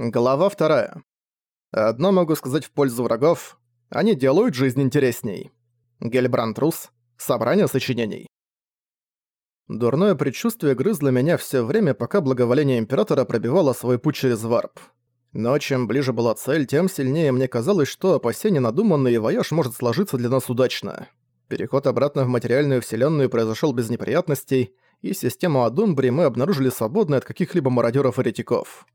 Глава вторая. Одно могу сказать в пользу врагов. Они делают жизнь интересней. Гельбранд Рус. Собрание сочинений. Дурное предчувствие грызло меня все время, пока благоволение Императора пробивало свой путь через варп. Но чем ближе была цель, тем сильнее мне казалось, что опасения надуманны и вояж может сложиться для нас удачно. Переход обратно в материальную вселенную произошел без неприятностей, и систему Адумбри мы обнаружили свободной от каких-либо мародеров и еретиков.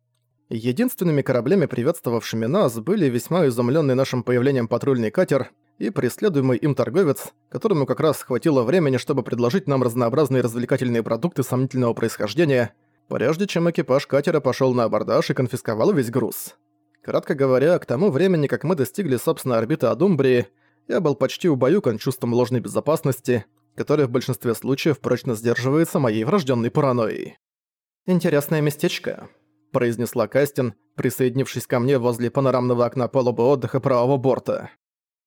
Единственными кораблями, приветствовавшими нас, были весьма изумленный нашим появлением патрульный катер и преследуемый им торговец, которому как раз хватило времени, чтобы предложить нам разнообразные развлекательные продукты сомнительного происхождения, прежде чем экипаж катера пошел на абордаж и конфисковал весь груз. Кратко говоря, к тому времени, как мы достигли собственной орбиты Адумбрии, я был почти убаюкан чувством ложной безопасности, которое в большинстве случаев прочно сдерживается моей врожденной паранойей. «Интересное местечко», произнесла Кастин, присоединившись ко мне возле панорамного окна палубы отдыха правого борта.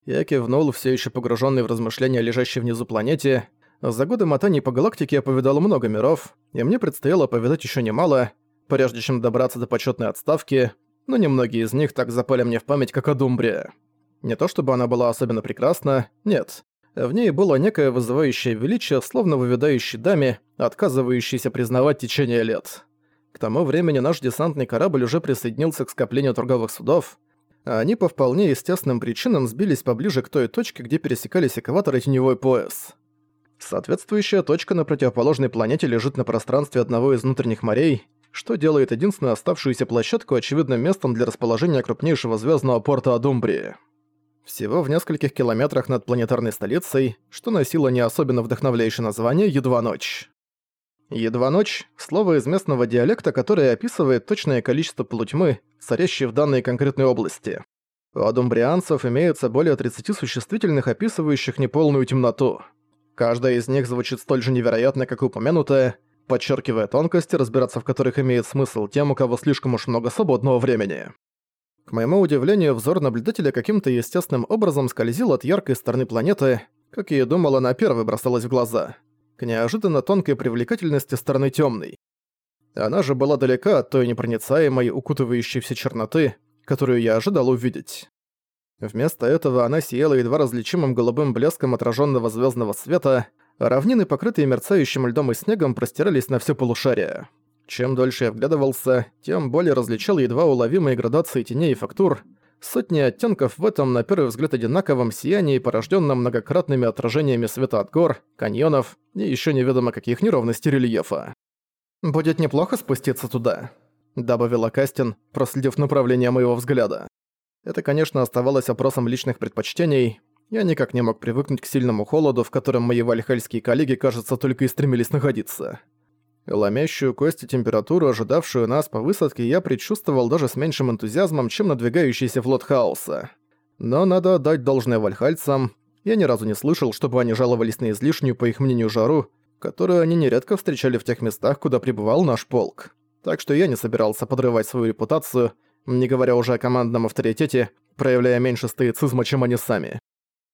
Я кивнул, все еще погруженный в размышления лежащей внизу планете. За годы мотаний по галактике я повидал много миров, и мне предстояло повидать еще немало, прежде чем добраться до почетной отставки, но немногие из них так запали мне в память, как Адумбрия. Не то чтобы она была особенно прекрасна, нет. В ней было некое вызывающее величие, словно выведающей даме, отказывающейся признавать течение лет. К тому времени наш десантный корабль уже присоединился к скоплению торговых судов, а они по вполне естественным причинам сбились поближе к той точке, где пересекались экватор и теневой пояс. Соответствующая точка на противоположной планете лежит на пространстве одного из внутренних морей, что делает единственную оставшуюся площадку очевидным местом для расположения крупнейшего звездного порта Адумбрии. Всего в нескольких километрах над планетарной столицей, что носило не особенно вдохновляющее название «Едва ночь». Едва ночь – слово из местного диалекта, которое описывает точное количество полутьмы, царящей в данной конкретной области. У адумбрианцев имеется более 30 существительных, описывающих неполную темноту. Каждая из них звучит столь же невероятно, как и упомянутая, подчеркивая тонкости, разбираться в которых имеет смысл тем, у кого слишком уж много свободного времени. К моему удивлению, взор наблюдателя каким-то естественным образом скользил от яркой стороны планеты, как я и думал, она первой бросалась в глаза – к неожиданно тонкой привлекательности стороны темной. Она же была далека от той непроницаемой, укутывающей все черноты, которую я ожидал увидеть. Вместо этого она сияла едва различимым голубым блеском отраженного звездного света, а равнины, покрытые мерцающим льдом и снегом, простирались на все полушарие. Чем дольше я вглядывался, тем более различал едва уловимые градации теней и фактур, Сотни оттенков в этом, на первый взгляд, одинаковом сиянии, порожденном многократными отражениями света от гор, каньонов и еще неведомо каких неровностей рельефа. «Будет неплохо спуститься туда», — добавила Кастин, проследив направление моего взгляда. Это, конечно, оставалось опросом личных предпочтений. Я никак не мог привыкнуть к сильному холоду, в котором мои вальхальские коллеги, кажется, только и стремились находиться. Ломящую кости температуру, ожидавшую нас по высадке, я предчувствовал даже с меньшим энтузиазмом, чем надвигающийся флот хаоса. Но надо отдать должное вальхальцам. Я ни разу не слышал, чтобы они жаловались на излишнюю, по их мнению, жару, которую они нередко встречали в тех местах, куда пребывал наш полк. Так что я не собирался подрывать свою репутацию, не говоря уже о командном авторитете, проявляя меньше стоицизма, чем они сами.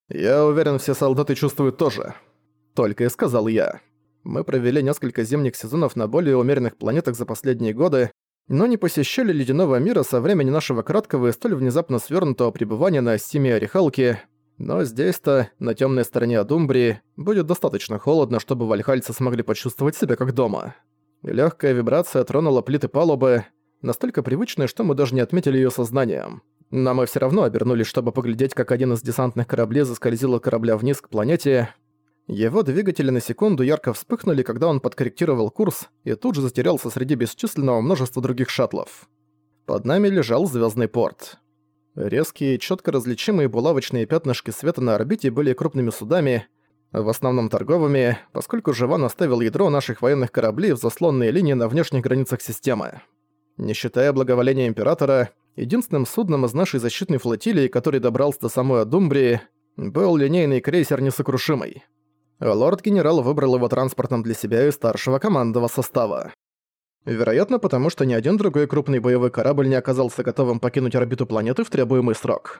«Я уверен, все солдаты чувствуют тоже», — только и сказал я. Мы провели несколько зимних сезонов на более умеренных планетах за последние годы, но не посещали ледяного мира со времени нашего краткого и столь внезапно свернутого пребывания на Симе Орехалке, но здесь-то, на темной стороне Адумбрии, будет достаточно холодно, чтобы вальхальцы смогли почувствовать себя как дома. Легкая вибрация тронула плиты палубы, настолько привычная, что мы даже не отметили ее сознанием. Но мы все равно обернулись, чтобы поглядеть, как один из десантных кораблей заскользил корабля вниз к планете, его двигатели на секунду ярко вспыхнули, когда он подкорректировал курс и тут же затерялся среди бесчисленного множества других шаттлов. Под нами лежал звездный порт. Резкие, четко различимые булавочные пятнышки света на орбите были крупными судами, в основном торговыми, поскольку Живан оставил ядро наших военных кораблей в заслонные линии на внешних границах системы. Не считая благоволения Императора, единственным судном из нашей защитной флотилии, который добрался до самой Адумбрии, был линейный крейсер «Несокрушимый». Лорд-генерал выбрал его транспортом для себя и старшего командного состава. Вероятно, потому что ни один другой крупный боевой корабль не оказался готовым покинуть орбиту планеты в требуемый срок.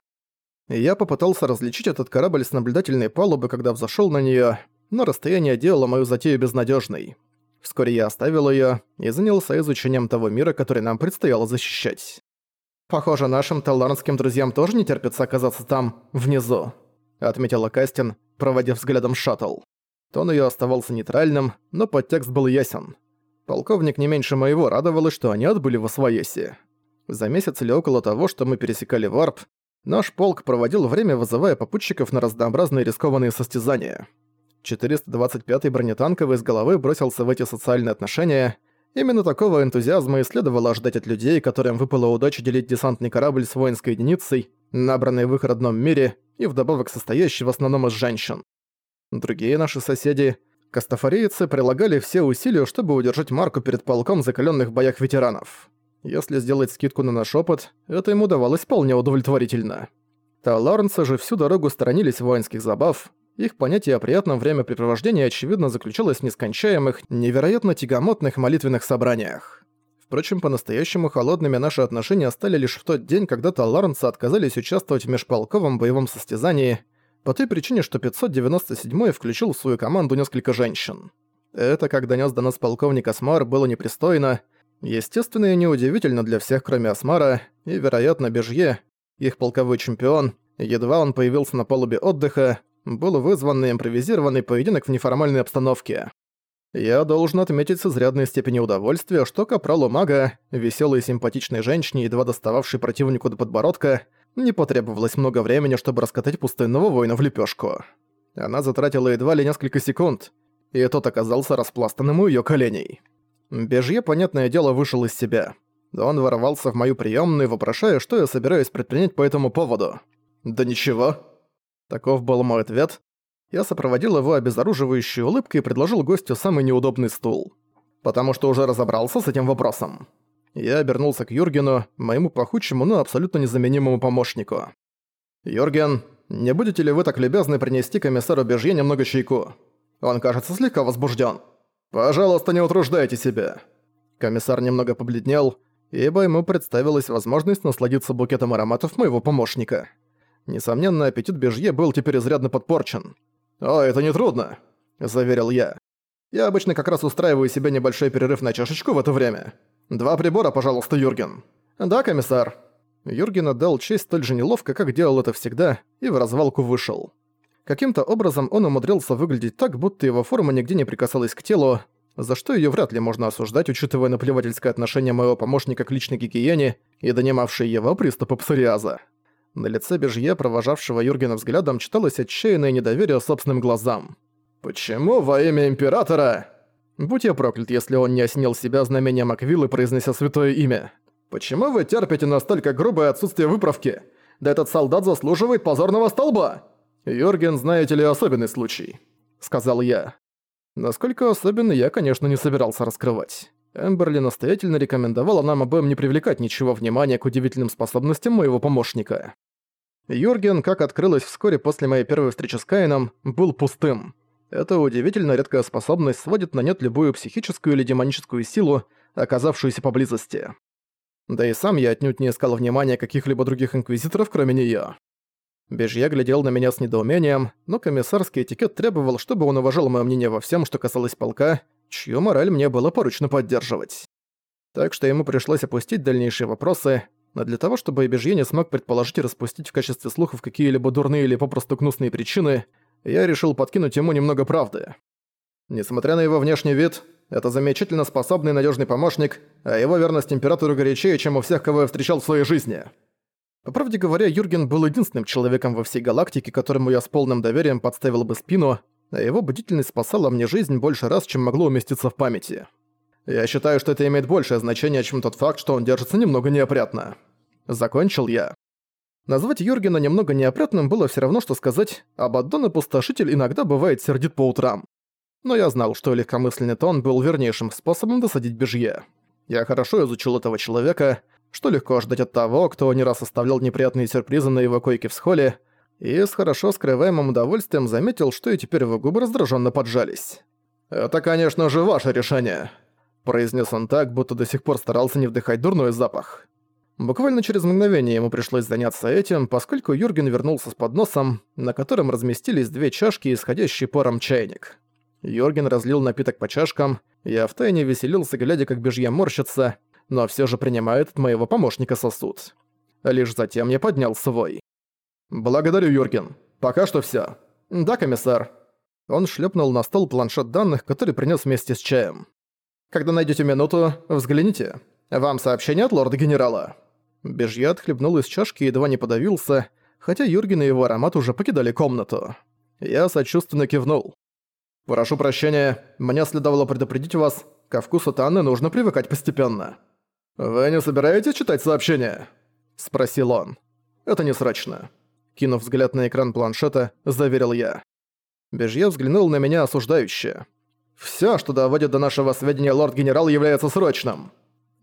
Я попытался различить этот корабль с наблюдательной палубы, когда взошёл на неё, но расстояние делало мою затею безнадёжной. Вскоре я оставил её и занялся изучением того мира, который нам предстояло защищать. «Похоже, нашим талларнским друзьям тоже не терпится оказаться там, внизу», отметила Кастин, проводив взглядом шаттл. Тон её оставался нейтральным, но подтекст был ясен. Полковник не меньше моего радовалась, что они отбыли во своеси. За месяц или около того, что мы пересекали варп, наш полк проводил время, вызывая попутчиков на разнообразные рискованные состязания. 425-й бронетанковый с головы бросился в эти социальные отношения. Именно такого энтузиазма и следовало ожидать от людей, которым выпала удача делить десантный корабль с воинской единицей, набранной в их родном мире и вдобавок состоящий в основном из женщин. Другие наши соседи, кастафорейцы, прилагали все усилия, чтобы удержать марку перед полком закаленных в боях ветеранов. Если сделать скидку на наш опыт, это им удавалось вполне удовлетворительно. Таларнцы же всю дорогу сторонились воинских забав, их понятие о приятном времяпрепровождении очевидно заключалось в нескончаемых, невероятно тягомотных молитвенных собраниях. Впрочем, по-настоящему холодными наши отношения стали лишь в тот день, когда Таларнцы отказались участвовать в межполковом боевом состязании, по той причине, что 597-й включил в свою команду несколько женщин. Это, как донёс до нас полковник Асмар, было непристойно, естественно и неудивительно для всех, кроме Асмара, и, вероятно, Бежье, их полковой чемпион, едва он появился на палубе отдыха, был вызван импровизированный поединок в неформальной обстановке. Я должен отметить с изрядной степенью удовольствия, что капралу мага, веселой и симпатичной женщине, едва достававшей противнику до подбородка, не потребовалось много времени, чтобы раскатать пустынного воина в лепешку. Она затратила едва ли несколько секунд, и тот оказался распластанным у ее коленей. Бежье, понятное дело, вышел из себя. Он ворвался в мою приемную, вопрошая, что я собираюсь предпринять по этому поводу. «Да ничего». Таков был мой ответ. Я сопроводил его обезоруживающей улыбкой и предложил гостю самый неудобный стул. Потому что уже разобрался с этим вопросом. Я обернулся к Юргену, моему пахучему, но абсолютно незаменимому помощнику. «Юрген, не будете ли вы так любезны принести комиссару Бежье немного чайку? Он, кажется, слегка возбужден. Пожалуйста, не утруждайте себя». Комиссар немного побледнел, ибо ему представилась возможность насладиться букетом ароматов моего помощника. Несомненно, аппетит Бежье был теперь изрядно подпорчен. «О, это нетрудно», — заверил я. «Я обычно как раз устраиваю себе небольшой перерыв на чашечку в это время. «Два прибора, пожалуйста, Юрген». «Да, комиссар». Юрген отдал честь столь же неловко, как делал это всегда, и в развалку вышел. Каким-то образом он умудрился выглядеть так, будто его форма нигде не прикасалась к телу, за что её вряд ли можно осуждать, учитывая наплевательское отношение моего помощника к личной гигиене и донимавшие его приступы псориаза. На лице Бежье, провожавшего Юргена взглядом, читалось отчаянное недоверие собственным глазам. «Почему во имя Императора?» Будь я проклят, если он не осенил себя знамением Аквилы, произнеся святое имя. Почему вы терпите настолько грубое отсутствие выправки? Да этот солдат заслуживает позорного столба! Йорген, знаете ли, особенный случай, сказал я. Насколько особенный, я, конечно, не собирался раскрывать. Эмберли настоятельно рекомендовала нам обоим не привлекать ничего внимания к удивительным способностям моего помощника. Юрген, как открылось вскоре после моей первой встречи с Каином, был пустым. Эта удивительно редкая способность сводит на нет любую психическую или демоническую силу, оказавшуюся поблизости. Да и сам я отнюдь не искал внимания каких-либо других инквизиторов, кроме неё. Бежья глядел на меня с недоумением, но комиссарский этикет требовал, чтобы он уважал моё мнение во всем, что касалось полка, чью мораль мне было поручно поддерживать. Так что ему пришлось опустить дальнейшие вопросы, но для того, чтобы Бежье не смог предположить и распустить в качестве слухов какие-либо дурные или попросту гнусные причины, я решил подкинуть ему немного правды. Несмотря на его внешний вид, это замечательно способный и надежный помощник, а его верность императору горячее, чем у всех, кого я встречал в своей жизни. По правде говоря, Юрген был единственным человеком во всей галактике, которому я с полным доверием подставил бы спину, а его бдительность спасала мне жизнь больше раз, чем могло уместиться в памяти. Я считаю, что это имеет большее значение, чем тот факт, что он держится немного неопрятно. Закончил я. Назвать Юргена немного неопрятным было все равно, что сказать «Абаддон опустошитель иногда бывает сердит по утрам». Но я знал, что легкомысленный тон был вернейшим способом досадить Бежье. Я хорошо изучил этого человека, что легко ждать от того, кто не раз оставлял неприятные сюрпризы на его койке в схоле, и с хорошо скрываемым удовольствием заметил, что и теперь его губы раздраженно поджались. «Это, конечно же, ваше решение», — произнес он так, будто до сих пор старался не вдыхать дурной запах. Буквально через мгновение ему пришлось заняться этим, поскольку Юрген вернулся с подносом, на котором разместились две чашки и исходящий паром чайник. Юрген разлил напиток по чашкам, я втайне веселился, глядя, как бежья морщится, но все же принимает от моего помощника сосуд. Лишь затем я поднял свой. «Благодарю, Юрген. Пока что всё». «Да, комиссар». Он шлепнул на стол планшет данных, который принес вместе с чаем. «Когда найдете минуту, взгляните. Вам сообщение от лорда-генерала». Бежья отхлебнул из чашки и едва не подавился, хотя Юрген и его аромат уже покидали комнату. Я сочувственно кивнул. «Прошу прощения, мне следовало предупредить вас, ко вкусу Танны нужно привыкать постепенно». «Вы не собираетесь читать сообщение?» – спросил он. «Это не срочно». Кинув взгляд на экран планшета, заверил я. Бежье взглянул на меня осуждающе. «Всё, что доводит до нашего сведения лорд-генерал, является срочным».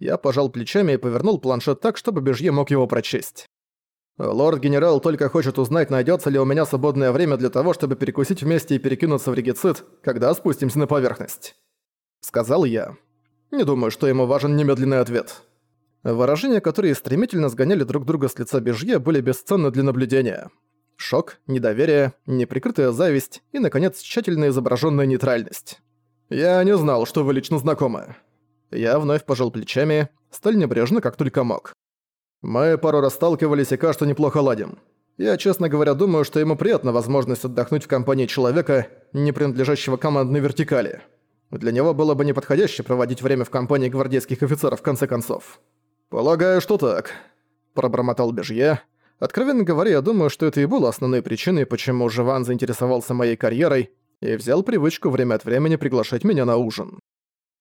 Я пожал плечами и повернул планшет так, чтобы Бежье мог его прочесть. Лорд-генерал только хочет узнать, найдется ли у меня свободное время для того, чтобы перекусить вместе и перекинуться в регицид, когда спустимся на поверхность. Сказал я. Не думаю, что ему важен немедленный ответ. Выражения, которые стремительно сгоняли друг друга с лица Бежье, были бесценны для наблюдения. Шок, недоверие, неприкрытая зависть и, наконец, тщательно изображенная нейтральность. «Я не знал, что вы лично знакомы». Я вновь пожал плечами, столь небрежно, как только мог. Мы пару раз сталкивались и, кажется, неплохо ладим. Я, честно говоря, думаю, что ему приятна возможность отдохнуть в компании человека, не принадлежащего командной вертикали. Для него было бы неподходяще проводить время в компании гвардейских офицеров в конце концов. «Полагаю, что так», – пробормотал Бежье. Откровенно говоря, я думаю, что это и было основной причиной, почему Живан заинтересовался моей карьерой и взял привычку время от времени приглашать меня на ужин.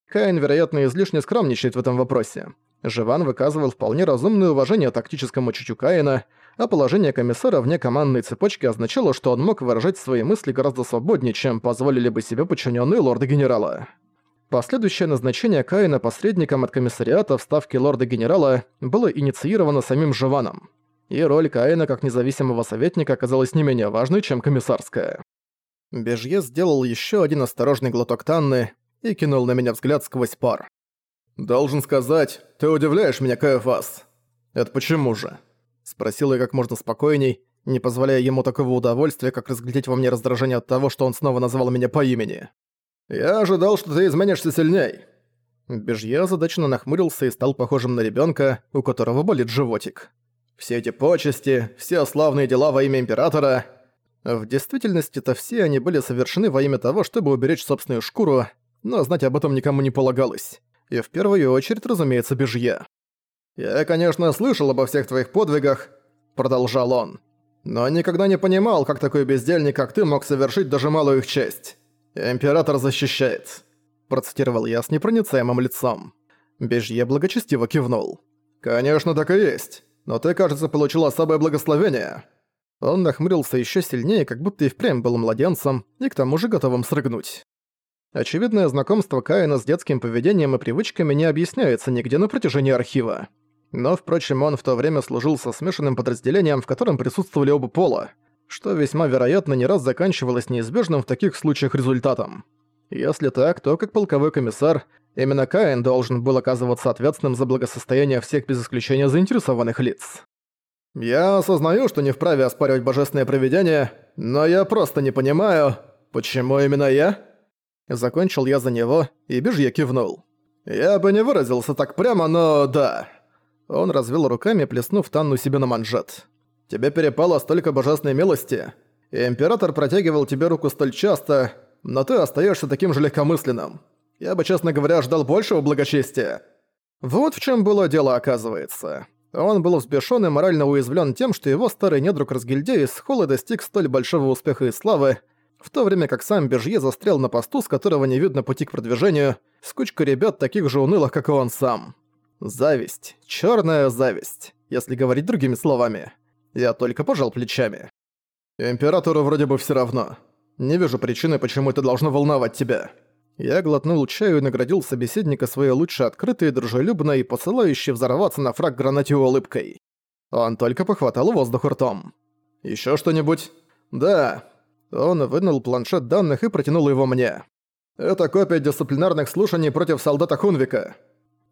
Каин, вероятно, излишне скромничает в этом вопросе. Живан выказывал вполне разумное уважение тактическому чутью Каина, а положение комиссара вне командной цепочки означало, что он мог выражать свои мысли гораздо свободнее, чем позволили бы себе подчиненные лорда-генерала. Последующее назначение Каина посредником от комиссариата в ставке лорда-генерала было инициировано самим Живаном. И роль Каина как независимого советника оказалась не менее важной, чем комиссарская. Бежье сделал еще один осторожный глоток Танны и кинул на меня взгляд сквозь пар. «Должен сказать, ты удивляешь меня, Каэфас». «Это почему же?» Спросил я как можно спокойней, не позволяя ему такого удовольствия, как разглядеть во мне раздражение от того, что он снова назвал меня по имени. «Я ожидал, что ты изменишься сильней». Бежье озадаченно нахмурился и стал похожим на ребенка, у которого болит животик. «Все эти почести, все славные дела во имя Императора...» В действительности-то все они были совершены во имя того, чтобы уберечь собственную шкуру, но знать об этом никому не полагалось и в первую очередь, разумеется, Бежье. «Я, конечно, слышал обо всех твоих подвигах», — продолжал он, «но никогда не понимал, как такой бездельник, как ты, мог совершить даже малую их честь. Император защищает», — процитировал я с непроницаемым лицом. Бежье благочестиво кивнул. «Конечно, так и есть, но ты, кажется, получил особое благословение». Он нахмурился еще сильнее, как будто и впрямь был младенцем, и к тому же готовым срыгнуть. Очевидное знакомство Каина с детским поведением и привычками не объясняется нигде на протяжении архива. Но, впрочем, он в то время служил со смешанным подразделением, в котором присутствовали оба пола, что весьма вероятно не раз заканчивалось неизбежным в таких случаях результатом. Если так, то как полковой комиссар, именно Каин должен был оказываться ответственным за благосостояние всех без исключения заинтересованных лиц. «Я осознаю, что не вправе оспаривать божественное провидение, но я просто не понимаю, почему именно я?» Закончил я за него, и Бежье кивнул. «Я бы не выразился так прямо, но да». Он развел руками, плеснув Танну себе на манжет. «Тебе перепало столько божественной милости, и Император протягивал тебе руку столь часто, но ты остаешься таким же легкомысленным. Я бы, честно говоря, ждал большего благочестия». Вот в чем было дело, оказывается. Он был взбешён и морально уязвлен тем, что его старый недруг Разгильдей с Холла достиг столь большого успеха и славы, в то время как сам Бежье застрял на посту, с которого не видно пути к продвижению, с кучкой ребят таких же унылых, как и он сам. Зависть. черная зависть, если говорить другими словами. Я только пожал плечами. Императору вроде бы все равно. Не вижу причины, почему это должно волновать тебя. Я глотнул чаю и наградил собеседника своей лучшей открытой, дружелюбной и посылающей взорваться на фраг гранате улыбкой. Он только похватал воздух ртом. Еще что-нибудь?» «Да, он вынул планшет данных и протянул его мне. «Это копия дисциплинарных слушаний против солдата Хунвика».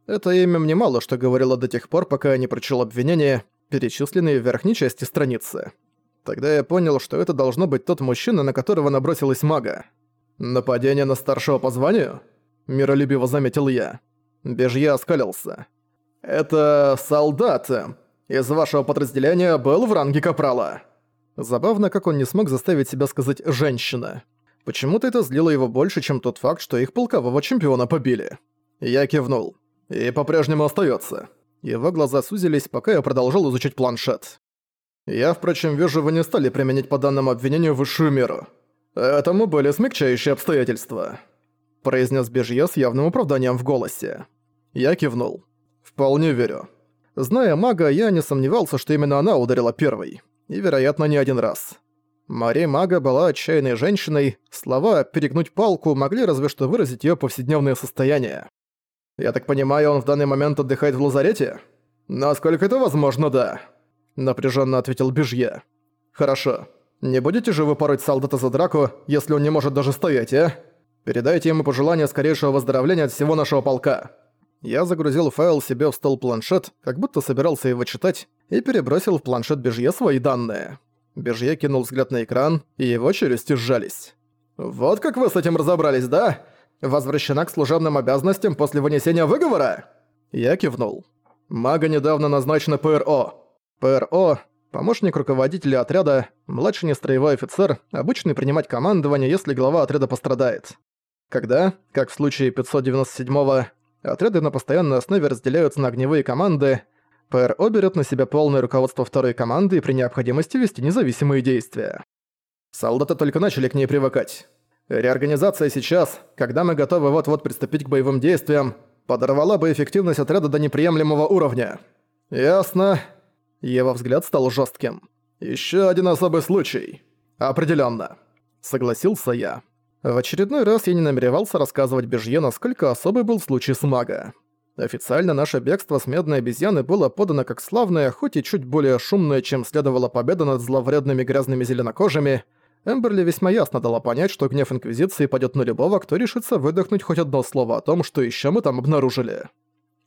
Это имя мне мало что говорило до тех пор, пока я не прочел обвинения, перечисленные в верхней части страницы. Тогда я понял, что это должно быть тот мужчина, на которого набросилась мага. «Нападение на старшего по званию?» – миролюбиво заметил я. Бежья оскалился. «Это солдат. из вашего подразделения был в ранге капрала». Забавно, как он не смог заставить себя сказать «женщина». Почему-то это злило его больше, чем тот факт, что их полкового чемпиона побили. Я кивнул. И по-прежнему остается. Его глаза сузились, пока я продолжал изучать планшет. Я, впрочем, вижу, вы не стали применять по данному обвинению высшую меру. Этому были смягчающие обстоятельства. Произнес Бежье с явным оправданием в голосе. Я кивнул. Вполне верю. Зная мага, я не сомневался, что именно она ударила первой. И, вероятно, не один раз. Мария Мага была отчаянной женщиной, слова «перегнуть палку» могли разве что выразить её повседневное состояние. «Я так понимаю, он в данный момент отдыхает в лазарете?» «Насколько это возможно, да», — напряженно ответил Бежье. «Хорошо. Не будете же вы пороть солдата за драку, если он не может даже стоять, а? Передайте ему пожелание скорейшего выздоровления от всего нашего полка». Я загрузил файл себе в стол планшет, как будто собирался его читать, и перебросил в планшет Бежье свои данные. Бежье кинул взгляд на экран, и его челюсти сжались. «Вот как вы с этим разобрались, да? Возвращена к служебным обязанностям после вынесения выговора?» Я кивнул. «Мага недавно назначена ПРО. ПРО – помощник руководителя отряда, младший нестроевой офицер, обычный принимать командование, если глава отряда пострадает. Когда, как в случае 597-го, отряды на постоянной основе разделяются на огневые команды – ПРО берет на себя полное руководство второй команды и при необходимости вести независимые действия. Солдаты только начали к ней привыкать. Реорганизация сейчас, когда мы готовы вот-вот приступить к боевым действиям, подорвала бы эффективность отряда до неприемлемого уровня. Ясно. Его взгляд стал жестким. Еще один особый случай. Определенно. Согласился я. В очередной раз я не намеревался рассказывать Бежье, насколько особый был случай с мага. Официально наше бегство с медной обезьяны было подано как славное, хоть и чуть более шумное, чем следовала победа над зловредными грязными зеленокожими. Эмберли весьма ясно дала понять, что гнев Инквизиции пойдет на любого, кто решится выдохнуть хоть одно слово о том, что еще мы там обнаружили.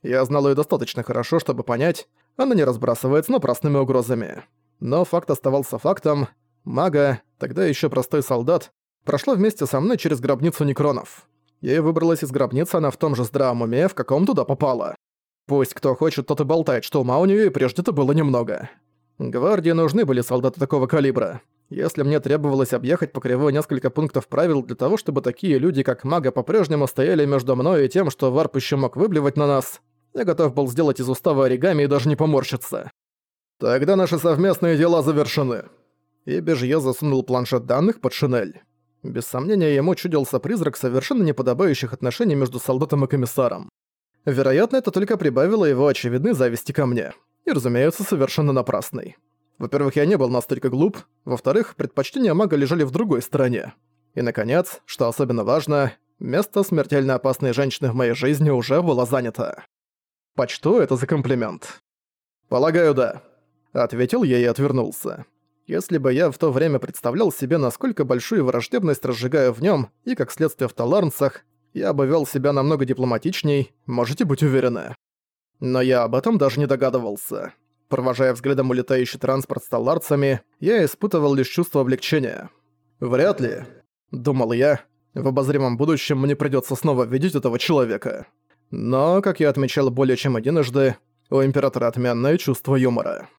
Я знал ее достаточно хорошо, чтобы понять, она не разбрасывается напрасными угрозами. Но факт оставался фактом. Мага, тогда еще простой солдат, прошла вместе со мной через гробницу некронов. Ей выбралась из гробницы она в том же здравом уме, в каком туда попала. Пусть кто хочет, тот и болтает, что ума у неё и прежде-то было немного. Гвардии нужны были солдаты такого калибра. Если мне требовалось объехать по кривой несколько пунктов правил для того, чтобы такие люди, как мага, по-прежнему стояли между мной и тем, что варп ещё мог выблевать на нас, я готов был сделать из устава оригами и даже не поморщиться. Тогда наши совместные дела завершены. И Бежье засунул планшет данных под шинель. Без сомнения, ему чудился призрак совершенно неподобающих отношений между солдатом и комиссаром. Вероятно, это только прибавило его очевидной зависти ко мне. И, разумеется, совершенно напрасной. Во-первых, я не был настолько глуп. Во-вторых, предпочтения мага лежали в другой стороне. И, наконец, что особенно важно, место смертельно опасной женщины в моей жизни уже было занято. Почту это за комплимент? «Полагаю, да», — ответил я и отвернулся. Если бы я в то время представлял себе, насколько большую враждебность разжигаю в нем и, как следствие, в Таларнцах, я бы вел себя намного дипломатичней, можете быть уверены. Но я об этом даже не догадывался. Провожая взглядом улетающий транспорт с таларцами, я испытывал лишь чувство облегчения. «Вряд ли», — думал я, — «в обозримом будущем мне придётся снова видеть этого человека». Но, как я отмечал более чем единожды, у Императора отменное чувство юмора.